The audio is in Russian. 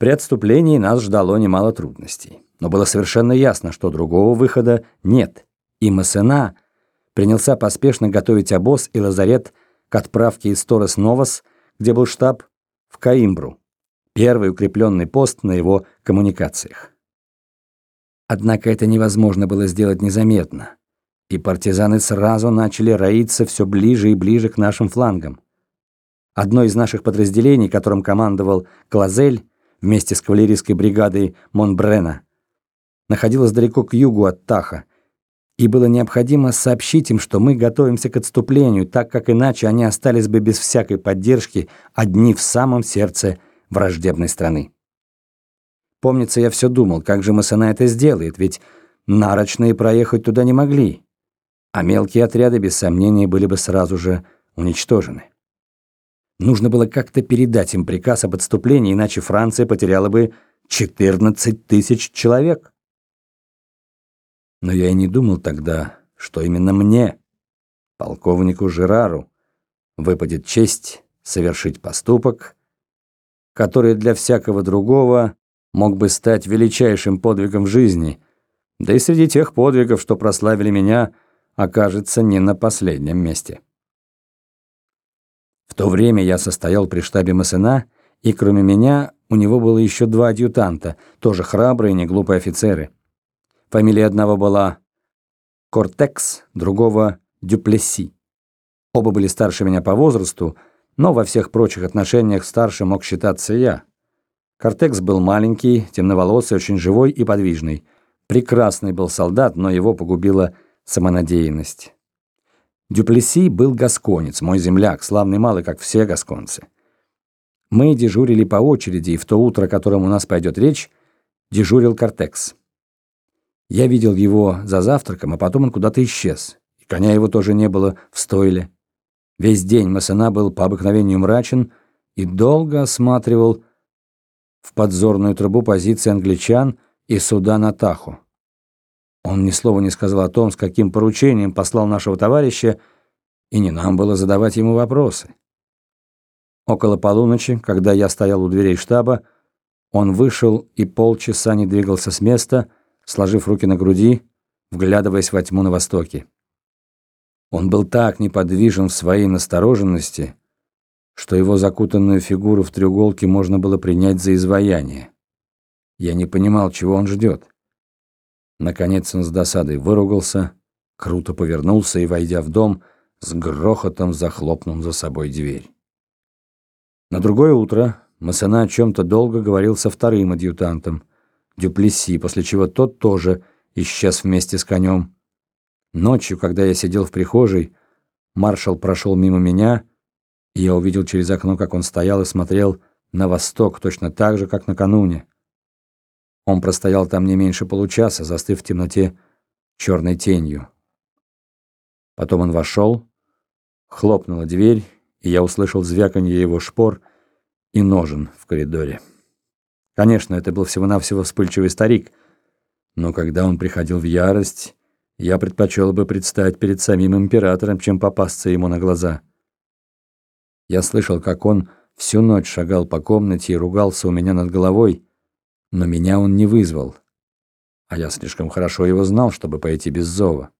При отступлении нас ждало немало трудностей, но было совершенно ясно, что другого выхода нет, и Массена принялся поспешно готовить обоз и лазарет к отправке из Торрес-Новос, где был штаб, в Каимбру, первый укрепленный пост на его коммуникациях. Однако это невозможно было сделать незаметно, и партизаны сразу начали роиться все ближе и ближе к нашим флангам. Одно из наших подразделений, которым командовал Клазель, вместе с кавалерийской бригадой Монбрена, находилась далеко к югу от Таха, и было необходимо сообщить им, что мы готовимся к отступлению, так как иначе они остались бы без всякой поддержки одни в самом сердце враждебной страны. Помнится, я все думал, как же Массена это сделает, ведь нарочные проехать туда не могли, а мелкие отряды, без сомнения, были бы сразу же уничтожены. Нужно было как-то передать им приказ об отступлении, иначе Франция потеряла бы 14 тысяч человек. Но я и не думал тогда, что именно мне, полковнику Жерару, выпадет честь совершить поступок, который для всякого другого мог бы стать величайшим подвигом в жизни, да и среди тех подвигов, что прославили меня, окажется не на последнем месте. В то время я состоял при штабе Массена, и кроме меня у него было еще два адъютанта, тоже храбрые, неглупые офицеры. Фамилия одного была Кортекс, другого Дюплесси. Оба были старше меня по возрасту, но во всех прочих отношениях старше мог считаться я. Кортекс был маленький, темноволосый, очень живой и подвижный. Прекрасный был солдат, но его погубила самонадеянность. Дюплеси был гасконец, мой земляк, славный малый, как все гасконцы. Мы дежурили по очереди, и в то утро, о котором у нас пойдет речь, дежурил Кортекс. Я видел его за завтраком, а потом он куда-то исчез. И коня его тоже не было в стойле. Весь день Массена был по обыкновению мрачен и долго осматривал в подзорную трубу позиции англичан и суда на Таху. Он ни слова не сказал о том, с каким поручением послал нашего товарища, и не нам было задавать ему вопросы. Около полуночи, когда я стоял у дверей штаба, он вышел и полчаса не двигался с места, сложив руки на груди, вглядываясь во тьму на востоке. Он был так неподвижен в своей настороженности, что его закутанную фигуру в треуголке можно было принять за изваяние. Я не понимал, чего он ждет. Наконец он с досадой выругался, круто повернулся и, войдя в дом, с грохотом захлопнул за собой дверь. На другое утро Массена о чем-то долго говорил со вторым адъютантом, Дюплеси, после чего тот тоже исчез вместе с конем. Ночью, когда я сидел в прихожей, маршал прошел мимо меня, и я увидел через окно, как он стоял и смотрел на восток, точно так же, как накануне. Он простоял там не меньше получаса, застыв в темноте черной тенью. Потом он вошел, хлопнула дверь, и я услышал звяканье его шпор и ножен в коридоре. Конечно, это был всего-навсего вспыльчивый старик, но когда он приходил в ярость, я предпочел бы предстать перед самим императором, чем попасться ему на глаза. Я слышал, как он всю ночь шагал по комнате и ругался у меня над головой, но меня он не вызвал, а я слишком хорошо его знал, чтобы пойти без зова.